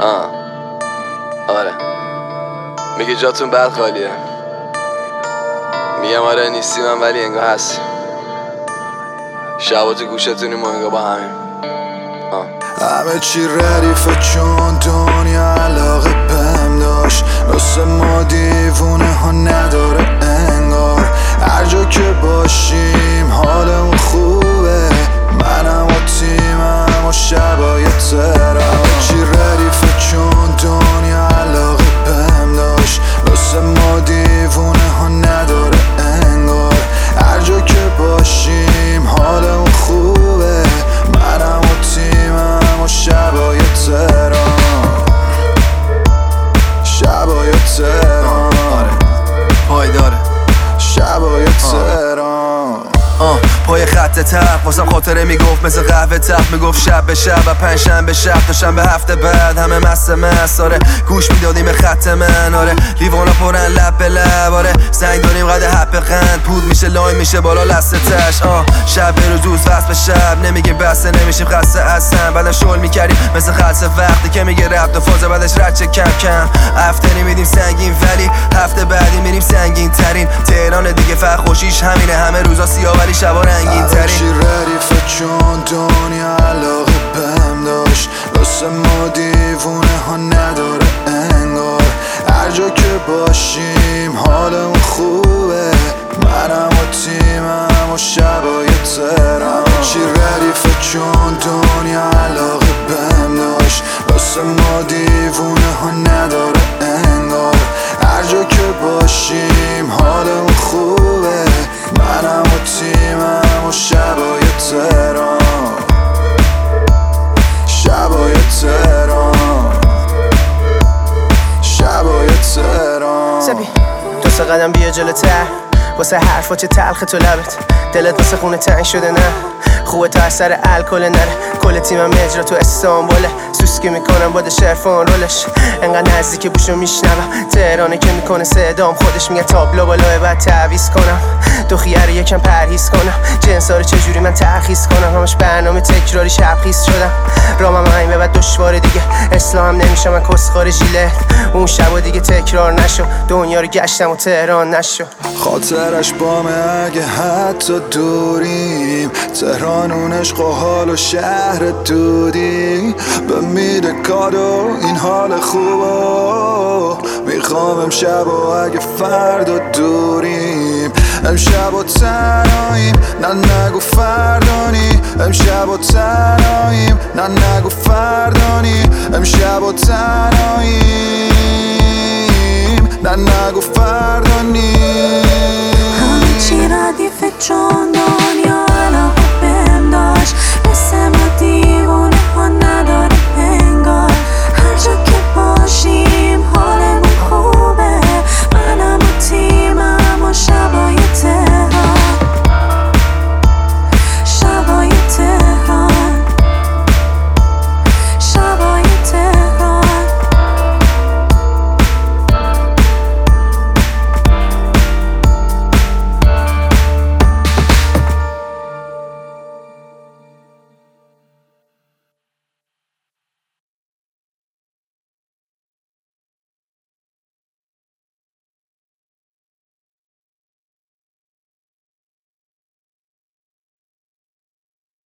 آه. آره. میگه جاتون بعد خالیه. میگم آره نیستی من ولی انگاه هست. شبا تو گوشتونی ما انگاه با همین همه چی ردیفه چون دنیا علاقه بهم داشت مثل ما دیوونه ها نداره. خط تق واسم خاطره می‌گفت مثل قهوه تق می‌گفت شب به شب و پنج شنبه شب. تا شنبه هفته بعد همه مست مست آره گوش می‌دادیم به خط من. آره لیوانا پرن لب به لب. آره سنگ داریم قد حب قند. پود میشه لای میشه بالا لسته تش. آه شب به روز وصل به شب. نمیگیم بسته نمیشیم خسته اصلا بعدم شل می‌کردیم مثل خلص وقتی که میگه رفت و فاز بعدش رد چه کم کم. هفته میدیم سنگین ولی هفته بعدی میریم دیگه فقط خوشیش همینه. همه روزا سیاه ولی شبا رنگین ترین. چی ردیفه چون دنیا علاقه بهم داشت. مثل ما دیوونه ها نداره انگار. هر جا که باشیم حالمون خوبه. منم و تیمم و شبای ترم چی ردیفه چون دنیا علاقه بهم داشت. مثل ما دیوونه ها نداره انگار. هر جا که باشیم حالمون دو سه قدم بیا جلوتر. واسه حرفا چه تلخ تو لبت. دلت واسه خونه تنگ شده نه. خوبه تا اثر الکل نره. کل تیمم اجرا تو استانبوله. سوسکی می‌کنم باد شرفان رولش. انقدر نزدیک بوشو میشنوم. تهرانه که می‌کنه صدام. خودش میگه تابلو بالای بعد تعویز کنم. دو خیار یکم پرهیز کنم. جنسا رو چجوری من ترخیص کنم؟ همش برنامه تکراری شبخیز شدم. رامم همین به بعد دشواره دیگه. اسلام نمیشه من کسخار ژیله. اون شب دیگه تکرار نشو. دنیا رو گشتم و تهران نشو. خاطرش بامه اگه حتی دوریم. تهران اون عشق و حال و شهر دودی به میده کادو این حال خوبو. می‌خوام امشب و اگه فردا دوریم امشب و تنهاییم. نه نگو فردانی امشب و تنهاییم. نه نگو فردانی امشب و تنهاییم. نه نگو فردانی. همه چی ردیفه چون